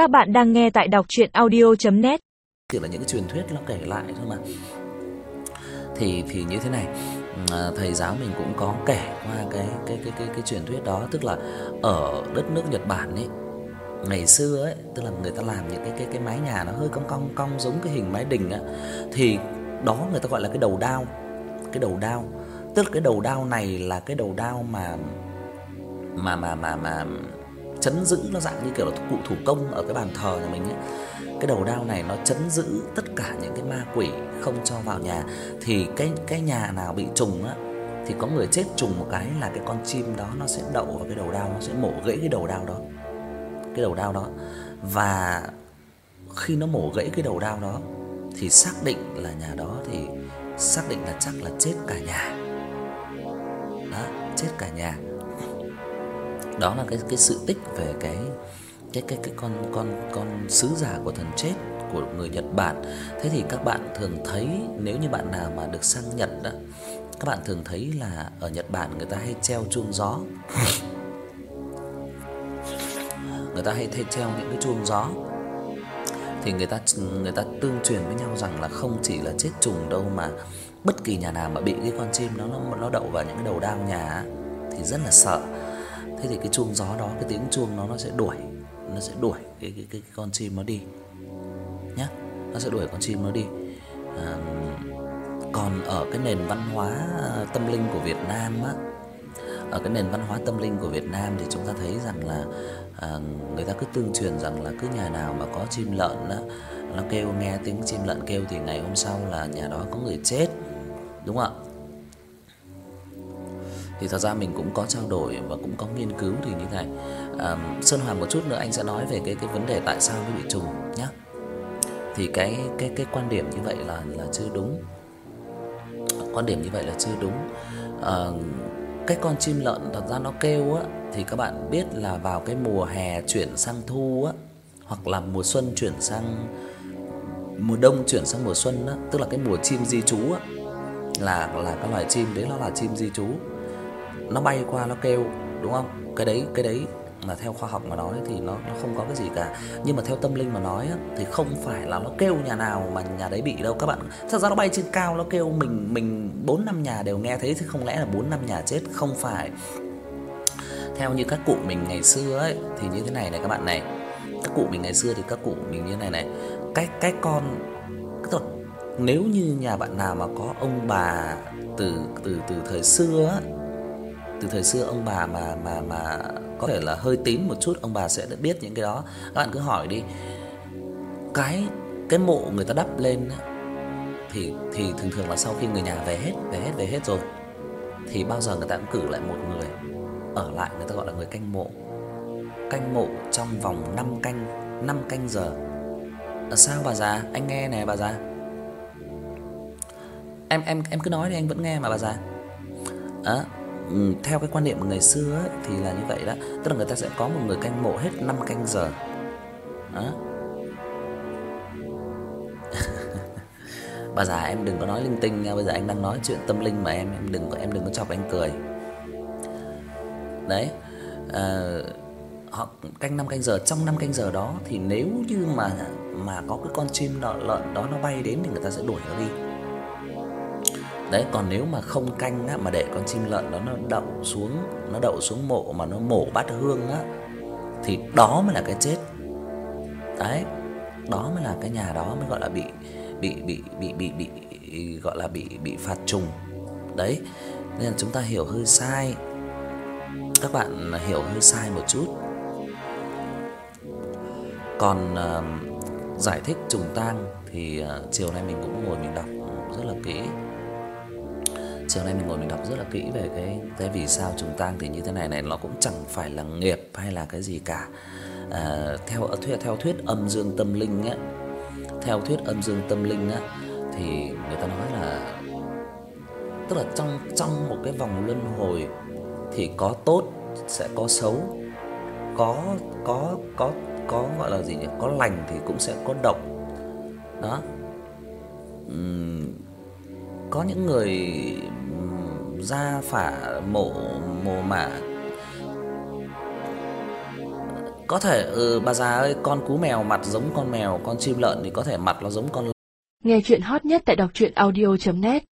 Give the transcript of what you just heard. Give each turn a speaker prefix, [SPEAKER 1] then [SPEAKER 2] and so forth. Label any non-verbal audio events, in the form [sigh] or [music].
[SPEAKER 1] Các bạn đang nghe tại đọc audio net
[SPEAKER 2] Chỉ là những cái truyền thuyết nó kể lại thôi mà. Thì thì như thế này, à, thầy giáo mình cũng có kể qua cái cái cái cái cái truyền thuyết đó, tức là ở đất nước Nhật Bản ấy, ngày xưa ấy, tức là người ta làm những cái cái cái mái nhà nó hơi cong cong cong giống cái hình mái đình á thì đó người ta gọi là cái đầu đao. Cái đầu đao, tức là cái đầu đao này là cái đầu đao mà mà mà mà mà chấn giữ nó dạng như kiểu là cụ thủ công ở cái bàn thờ nhà mình ấy. Cái đầu đao này nó chấn giữ tất cả những cái ma quỷ không cho vào nhà thì cái cái nhà nào bị trùng á thì có người chết trùng một cái là cái con chim đó nó sẽ đậu vào cái đầu đao, nó sẽ mổ gãy cái đầu đao đó. Cái đầu đao đó. Và khi nó mổ gãy cái đầu đao đó thì xác định là nhà đó thì xác định là chắc là chết cả nhà. Đó, chết cả nhà. Đó là cái cái sự tích về cái cái cái cái con con con sứ giả của thần chết của người Nhật Bản. Thế thì các bạn thường thấy nếu như bạn nào mà được sang Nhật đó, các bạn thường thấy là ở Nhật Bản người ta hay treo chuông gió. [laughs] người ta hay thay treo những cái chuông gió. Thì người ta người ta tương truyền với nhau rằng là không chỉ là chết trùng đâu mà bất kỳ nhà nào mà bị cái con chim nó nó nó đậu vào những cái đầu đao nhà thì rất là sợ. Thế thì cái chuông gió đó, cái tiếng chuông nó nó sẽ đuổi nó sẽ đuổi cái cái cái con chim nó đi. Nhá. Nó sẽ đuổi con chim nó đi. À, còn ở cái nền văn hóa à, tâm linh của Việt Nam á, ở cái nền văn hóa tâm linh của Việt Nam thì chúng ta thấy rằng là à, người ta cứ tương truyền rằng là cứ nhà nào mà có chim lợn á, nó kêu nghe tiếng chim lợn kêu thì ngày hôm sau là nhà đó có người chết. Đúng không ạ? Thì thật ra mình cũng có trao đổi và cũng có nghiên cứu thì như này. À, Sơn Hoàng một chút nữa anh sẽ nói về cái cái vấn đề tại sao nó bị trùng nhé. Thì cái cái cái quan điểm như vậy là là chưa đúng. Quan điểm như vậy là chưa đúng. À, cái con chim lợn thật ra nó kêu á thì các bạn biết là vào cái mùa hè chuyển sang thu á hoặc là mùa xuân chuyển sang mùa đông chuyển sang mùa xuân á, tức là cái mùa chim di trú á là là các loài chim đấy nó là chim di trú nó bay qua nó kêu, đúng không? Cái đấy cái đấy mà theo khoa học mà nói thì nó nó không có cái gì cả. Nhưng mà theo tâm linh mà nói á thì không phải là nó kêu nhà nào mà nhà đấy bị đâu các bạn. Thật ra nó bay trên cao nó kêu mình mình 4 năm nhà đều nghe thấy thì không lẽ là 4 năm nhà chết không phải. Theo như các cụ mình ngày xưa ấy thì như thế này này các bạn này. Các cụ mình ngày xưa thì các cụ mình như này này. Cái cái con tức nếu như nhà bạn nào mà có ông bà từ từ từ thời xưa á từ thời xưa ông bà mà mà mà có thể là hơi tím một chút ông bà sẽ đã biết những cái đó. Các bạn cứ hỏi đi. Cái cái mộ người ta đắp lên thì thì thường thường là sau khi người nhà về hết, về hết về hết rồi thì bao giờ người ta cũng cử lại một người ở lại người ta gọi là người canh mộ. Canh mộ trong vòng 5 canh, 5 canh giờ. Là sao bà già? Anh nghe nè bà già. Em em em cứ nói đi anh vẫn nghe mà bà già. đó Ừ, theo cái quan niệm của người xưa ấy, thì là như vậy đó, tức là người ta sẽ có một người canh mộ hết 5 canh giờ. Đó. [laughs] bà già em đừng có nói linh tinh nha, bây giờ anh đang nói chuyện tâm linh mà em em đừng có em đừng có chọc anh cười. Đấy. À, họ canh 5 canh giờ, trong 5 canh giờ đó thì nếu như mà mà có cái con chim nọ lợn đó nó bay đến thì người ta sẽ đuổi nó đi. Đấy, còn nếu mà không canh á mà để con chim lợn đó nó đậu xuống, nó đậu xuống mộ mà nó mổ bát hương á thì đó mới là cái chết. Đấy. Đó mới là cái nhà đó mới gọi là bị bị bị bị bị bị gọi là bị bị phạt trùng. Đấy. Nên là chúng ta hiểu hơi sai. Các bạn hiểu hơi sai một chút. Còn uh, giải thích trùng tang thì uh, chiều nay mình cũng ngồi mình đọc rất là kỹ chiều nay mình ngồi mình đọc rất là kỹ về cái cái vì sao trùng tang thì như thế này này nó cũng chẳng phải là nghiệp hay là cái gì cả. À, theo thuyết theo thuyết âm dương tâm linh á, theo thuyết âm dương tâm linh á thì người ta nói là tức là trong trong một cái vòng luân hồi thì có tốt sẽ có xấu. Có có có có gọi là gì nhỉ? Có lành thì cũng sẽ có độc. Đó. Ừm có những người ra phả mổ mồ mả. Có thể ừ bà già ơi, con cú mèo mặt giống con mèo, con chim lợn thì có thể mặt nó giống con
[SPEAKER 3] Nghe chuyện hot nhất tại đọc truyện audio net.